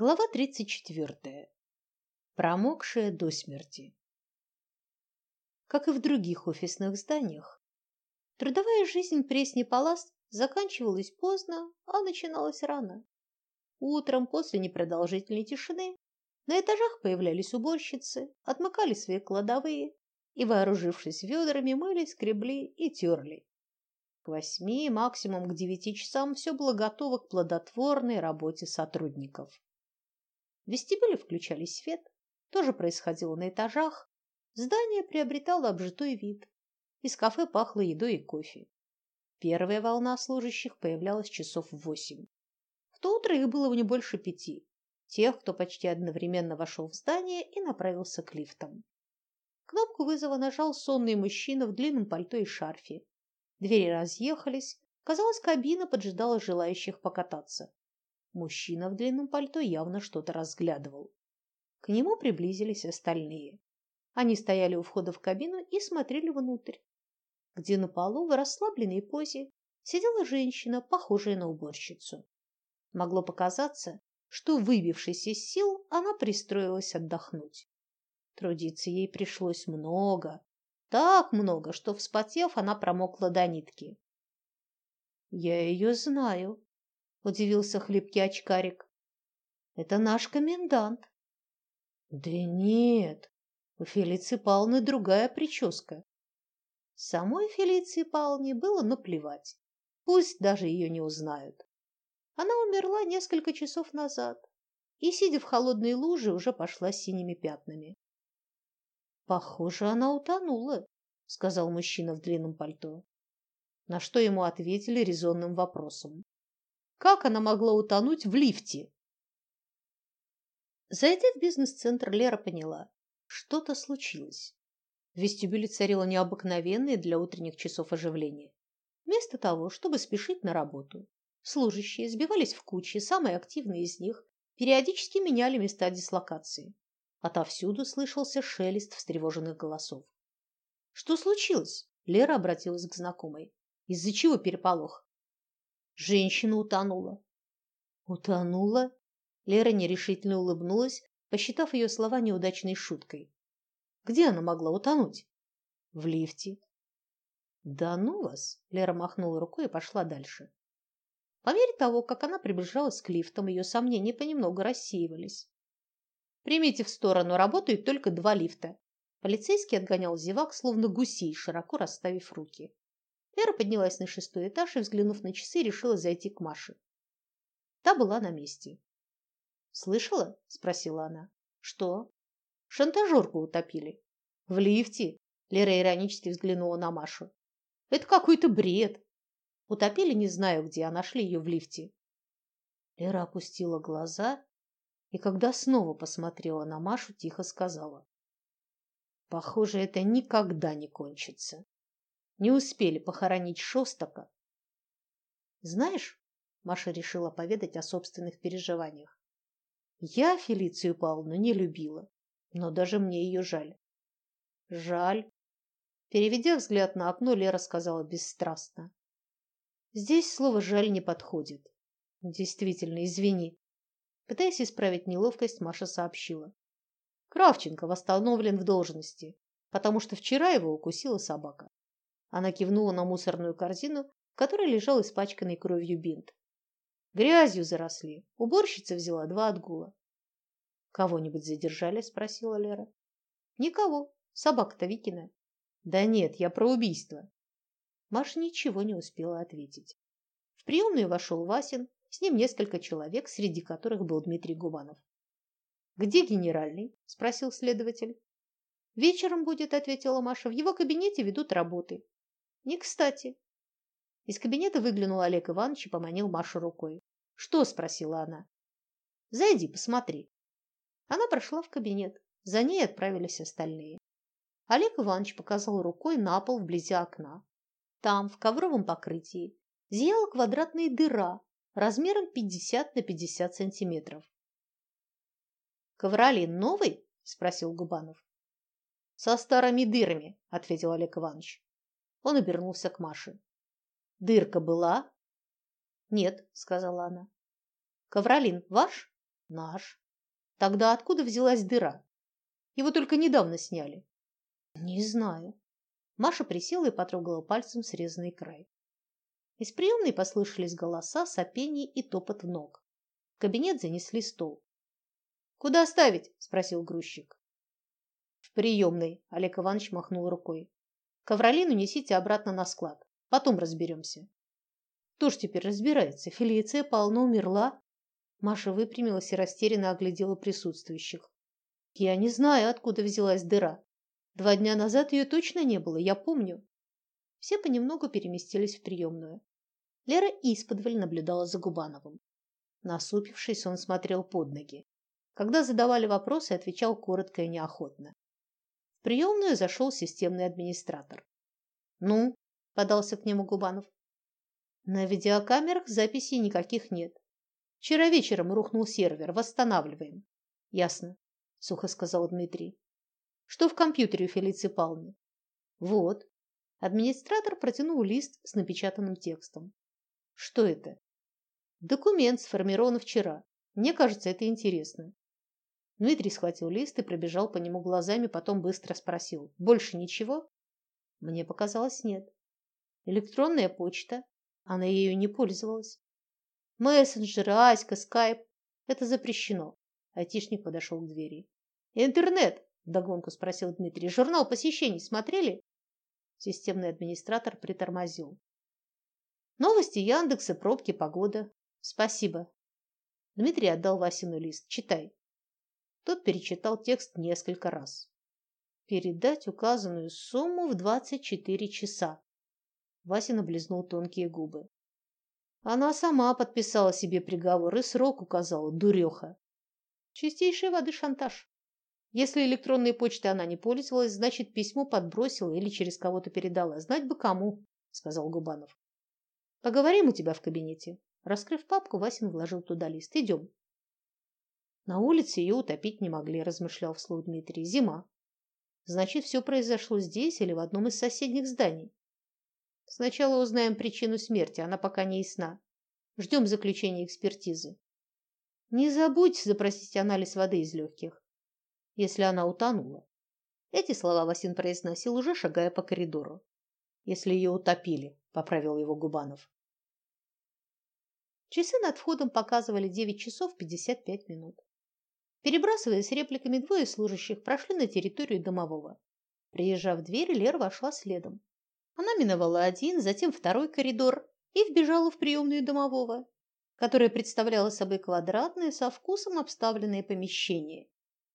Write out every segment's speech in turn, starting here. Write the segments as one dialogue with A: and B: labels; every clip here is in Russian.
A: Глава 34. Промокшая до смерти. Как и в других офисных зданиях, трудовая жизнь Пресни-Палас заканчивалась поздно, а начиналась рано. Утром после непродолжительной тишины на этажах появлялись уборщицы, отмыкали свои кладовые и, вооружившись ведрами, мыли, скребли и терли. К восьми, максимум к девяти часам все было готово к плодотворной работе сотрудников. В вестибюле включали свет, тоже происходило на этажах. Здание приобретало обжитой вид. Из кафе пахло едой и кофе. Первая волна служащих появлялась часов в восемь. В то утро их было не больше пяти. Тех, кто почти одновременно вошел в здание и направился к лифтам. Кнопку вызова нажал сонный мужчина в длинном пальто и шарфе. Двери разъехались. Казалось, кабина поджидала желающих покататься. Мужчина в длинном пальто явно что-то разглядывал. К нему приблизились остальные. Они стояли у входа в кабину и смотрели внутрь, где на полу в расслабленной позе сидела женщина, похожая на уборщицу. Могло показаться, что, выбившись из сил, она пристроилась отдохнуть. Трудиться ей пришлось много, так много, что, вспотев, она промокла до нитки. «Я ее знаю», удивился хлипкий очкарик. Это наш комендант. Да нет, у Фелиции Павловны другая прическа. Самой Фелиции Павловне было наплевать. Пусть даже ее не узнают. Она умерла несколько часов назад и, сидя в холодной луже, уже пошла синими пятнами. Похоже, она утонула, сказал мужчина в длинном пальто. На что ему ответили резонным вопросом. Как она могла утонуть в лифте? Зайдя в бизнес-центр, Лера поняла, что-то случилось. В вестибюле царило необыкновенное для утренних часов оживление. Вместо того, чтобы спешить на работу, служащие сбивались в кучи, самые активные из них периодически меняли места дислокации. Отовсюду слышался шелест встревоженных голосов. Что случилось? Лера обратилась к знакомой. Из-за чего переполох? Женщина утонула. Утонула? Лера нерешительно улыбнулась, посчитав ее слова неудачной шуткой. Где она могла утонуть? В лифте. Да ну вас, Лера махнула рукой и пошла дальше. По мере того, как она приближалась к лифтам, ее сомнения понемногу рассеивались. Примите в сторону, работают только два лифта. Полицейский отгонял зевак, словно гусей, широко расставив руки. Лера поднялась на шестой этаж и, взглянув на часы, решила зайти к Маше. Та была на месте. «Слышала?» – спросила она. «Что?» «Шантажерку утопили». «В лифте?» – Лера иронически взглянула на Машу. «Это какой-то бред. Утопили не знаю где, а нашли ее в лифте». Лера опустила глаза и, когда снова посмотрела на Машу, тихо сказала. «Похоже, это никогда не кончится». Не успели похоронить Шостака. Знаешь, Маша решила поведать о собственных переживаниях. Я Фелицию Павловну не любила, но даже мне ее жаль. Жаль. Переведя взгляд на окно, Лера сказала бесстрастно. Здесь слово «жаль» не подходит. Действительно, извини. Пытаясь исправить неловкость, Маша сообщила. Кравченко восстановлен в должности, потому что вчера его укусила собака. Она кивнула на мусорную корзину, в которой лежал испачканный кровью бинт. Грязью заросли. Уборщица взяла два отгула. Кого-нибудь задержали? спросила Лера. Никого. Собака-то Викина. Да нет, я про убийство. Маша ничего не успела ответить. В приемную вошел Васин, с ним несколько человек, среди которых был Дмитрий Губанов. Где генеральный? спросил следователь. Вечером будет, ответила Маша. В его кабинете ведут работы. Не кстати. Из кабинета выглянул Олег Иванович и поманил Машу рукой. Что? спросила она. Зайди, посмотри. Она прошла в кабинет. За ней отправились остальные. Олег Иванович показал рукой на пол вблизи окна. Там, в ковровом покрытии, зияла квадратная дыра размером 50 на 50 сантиметров. «Ковролин новый?» – спросил Губанов. «Со старыми дырами», – ответил Олег Иванович. Он обернулся к Маше. Дырка была? Нет, сказала она. Ковролин ваш? Наш. Тогда откуда взялась дыра? Его только недавно сняли. Не знаю. Маша присела и потрогала пальцем срезанный край. Из приемной послышались голоса, сопение и топот ног. В кабинет занесли стол. Куда ставить? спросил грузчик. В приемной, Олег Иванович махнул рукой. Ковролину несите обратно на склад. Потом разберемся. Кто ж теперь разбирается? Фелиция Павловна умерла. Маша выпрямилась и растерянно оглядела присутствующих. Я не знаю, откуда взялась дыра. Два дня назад ее точно не было, я помню. Все понемногу переместились в приемную. Лера исподволь наблюдала за Губановым. Насупившись, он смотрел под ноги. Когда задавали вопросы, отвечал коротко и неохотно. В приемную зашел системный администратор. Ну, подался к нему Губанов. На видеокамерах записей никаких нет. Вчера вечером рухнул сервер, восстанавливаем. Ясно, сухо сказал Дмитрий. Что в компьютере у Фелиции Павловны? Вот. Администратор протянул лист с напечатанным текстом. Что это? Документ сформирован вчера. Мне кажется, это интересно. Дмитрий схватил лист и пробежал по нему глазами, потом быстро спросил: "Больше ничего?" Мне показалось, нет. Электронная почта. Она ею не пользовалась. Мессенджеры, Аська, скайп это запрещено. Айтишник подошел к двери. Интернет, вдогонку спросил Дмитрий. Журнал посещений смотрели? Системный администратор притормозил. Новости Яндекса, пробки, погода. Спасибо. Дмитрий отдал Васину лист. Читай. Тот перечитал текст несколько раз. Передать указанную сумму в двадцать четыре часа. Вася наблизнул тонкие губы. Она сама подписала себе приговор и срок указала, дуреха. Чистейшей воды шантаж. Если электронной почтой она не пользовалась, значит, письмо подбросила или через кого-то передала. Знать бы кому, сказал Губанов. Поговорим у тебя в кабинете. Раскрыв папку, Васин вложил туда лист. Идем. На улице ее утопить не могли, размышлял вслух Дмитрий. Зима. Значит, все произошло здесь или в одном из соседних зданий. Сначала узнаем причину смерти, она пока не ясна. Ждем заключения экспертизы. Не забудь запросить анализ воды из легких, если она утонула. Эти слова Васин произносил уже шагая по коридору. Если ее утопили, поправил его Губанов. Часы над входом показывали 9 часов 55 минут. Перебрасываясь репликами, двое служащих прошли на территорию домового. Приезжав в дверь, Лера вошла следом. Она миновала один, затем второй коридор и вбежала в приемную домового, которая представляла собой квадратное со вкусом обставленное помещение,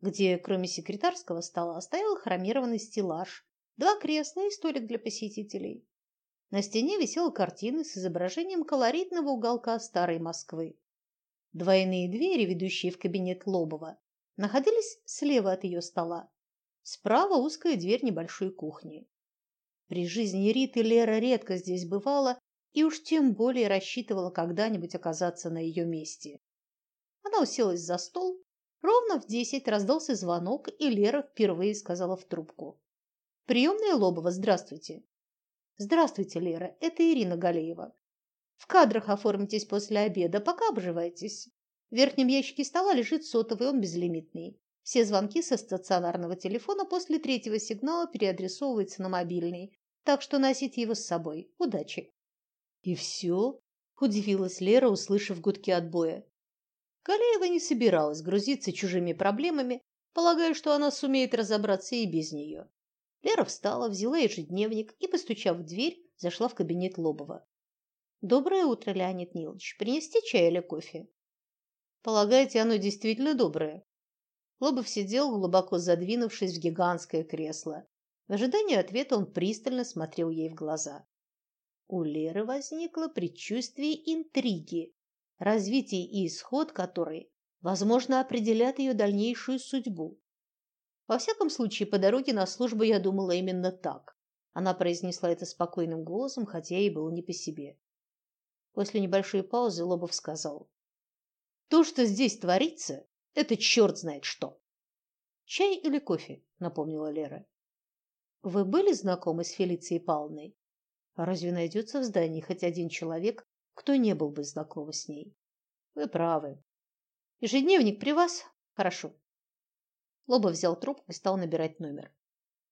A: где, кроме секретарского стола, стоял хромированный стеллаж, два кресла и столик для посетителей. На стене висела картина с изображением колоритного уголка старой Москвы. Двойные двери, ведущие в кабинет Лобова, находились слева от ее стола. Справа узкая дверь небольшой кухни. При жизни Риты Лера редко здесь бывала и уж тем более рассчитывала когда-нибудь оказаться на ее месте. Она уселась за стол. Ровно в десять раздался звонок, и Лера впервые сказала в трубку: "Приемная Лобова, здравствуйте". "Здравствуйте, Лера, это Ирина Галеева. В кадрах оформитесь после обеда, пока обживайтесь. В верхнем ящике стола лежит сотовый, он безлимитный. Все звонки со стационарного телефона после третьего сигнала переадресовываются на мобильный, так что носите его с собой. Удачи. И все? удивилась Лера, услышав гудки отбоя. Галеева не собиралась грузиться чужими проблемами, полагая, что она сумеет разобраться и без нее. Лера встала, взяла ежедневник и, постучав в дверь, зашла в кабинет Лобова. Доброе утро, Леонид Нилович. Принести чай или кофе? Полагаете, оно действительно доброе? Лобов сидел, глубоко задвинувшись в гигантское кресло. В ожидании ответа он пристально смотрел ей в глаза. У Леры возникло предчувствие интриги, развитие и исход которой, возможно, определят ее дальнейшую судьбу. Во всяком случае, по дороге на службу я думала именно так. Она произнесла это спокойным голосом, хотя ей было не по себе. После небольшой паузы Лобов сказал: "То, что здесь творится, это черт знает что". "Чай или кофе?" напомнила Лера. "Вы были знакомы с Фелицией Павловной? Разве найдется в здании хоть один человек, кто не был бы знаком с ней?" "Вы правы. Ежедневник при вас? Хорошо. Лоба взял трубку и стал набирать номер.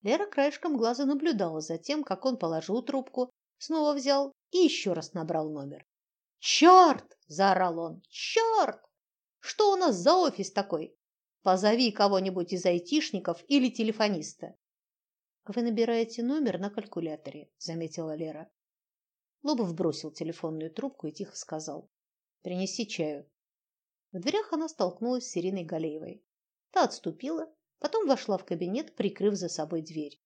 A: Лера краешком глаза наблюдала за тем, как он положил трубку, снова взял и еще раз набрал номер. «Черт!» – заорал он. «Черт! Что у нас за офис такой? Позови кого-нибудь из айтишников или телефониста». «Вы набираете номер на калькуляторе», – заметила Лера. Лобов бросил телефонную трубку и тихо сказал. «Принеси чаю». В дверях она столкнулась с Ириной Галеевой. Та отступила, потом вошла в кабинет, прикрыв за собой дверь.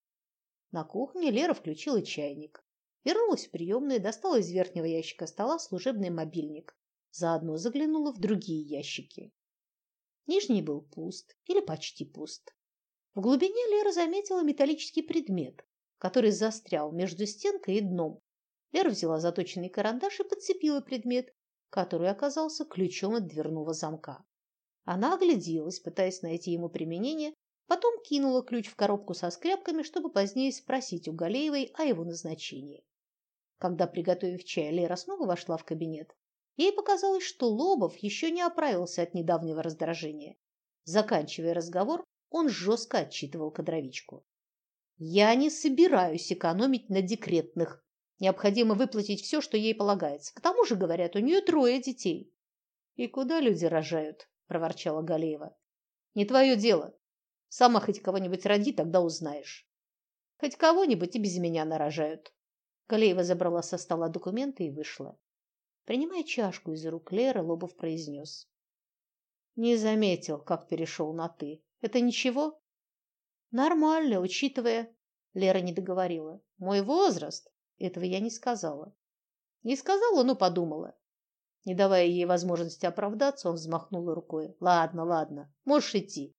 A: На кухне Лера включила чайник. Вернулась в приемную, достала из верхнего ящика стола служебный мобильник. Заодно заглянула в другие ящики. Нижний был пуст или почти пуст. В глубине Лера заметила металлический предмет, который застрял между стенкой и дном. Лера взяла заточенный карандаш и подцепила предмет, который оказался ключом от дверного замка. Она огляделась, пытаясь найти ему применение, потом кинула ключ в коробку со скрепками, чтобы позднее спросить у Галеевой о его назначении. Когда, приготовив чай, Лера снова вошла в кабинет, ей показалось, что Лобов еще не оправился от недавнего раздражения. Заканчивая разговор, он жестко отчитывал кадровичку. «Я не собираюсь экономить на декретных. Необходимо выплатить все, что ей полагается. К тому же, говорят, у нее трое детей». «И куда люди рожают?» – проворчала Галеева. «Не твое дело. Сама хоть кого-нибудь роди, тогда узнаешь». «Хоть кого-нибудь и без меня нарожают», Галеева забрала со стола документы и вышла. Принимая чашку из рук Леры, Лобов произнес. Не заметил, как перешел на «ты». Это ничего? Нормально, учитывая... Лера не договорила. Мой возраст? Этого я не сказала. Не сказала, но подумала. Не давая ей возможности оправдаться, он взмахнул рукой. Ладно, ладно, можешь идти.